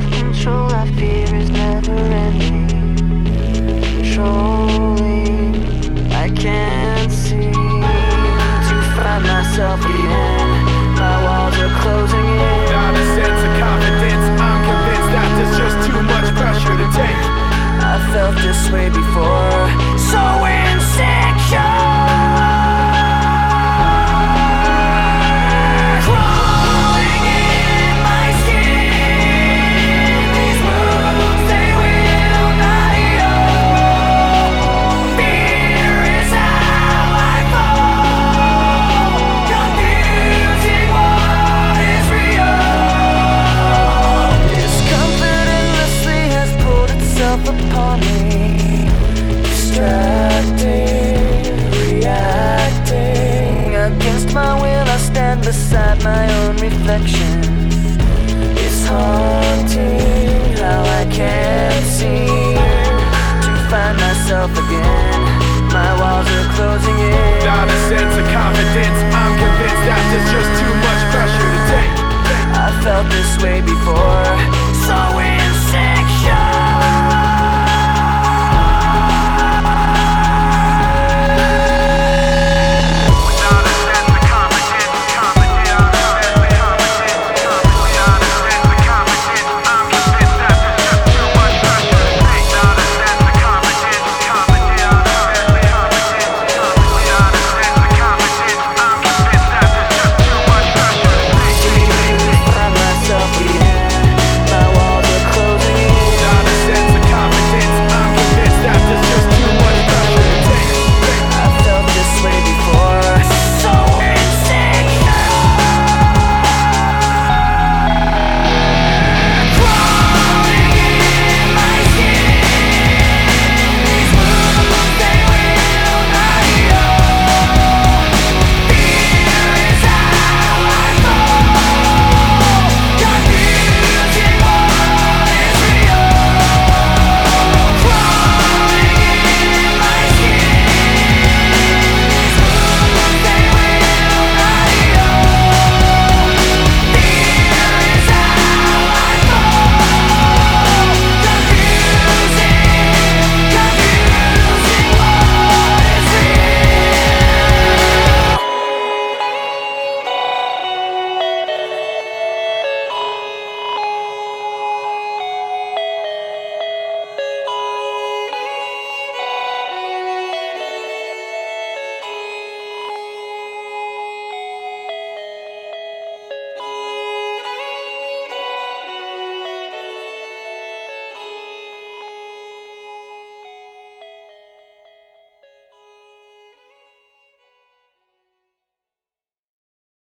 self-control I fear is never ending. Controlling I can't seem to find myself reflection is haunting how I can't seem to find myself again. My walls are closing in. Not a sense of confidence. I'm convinced that there's just too much pressure to take. I felt this way before. So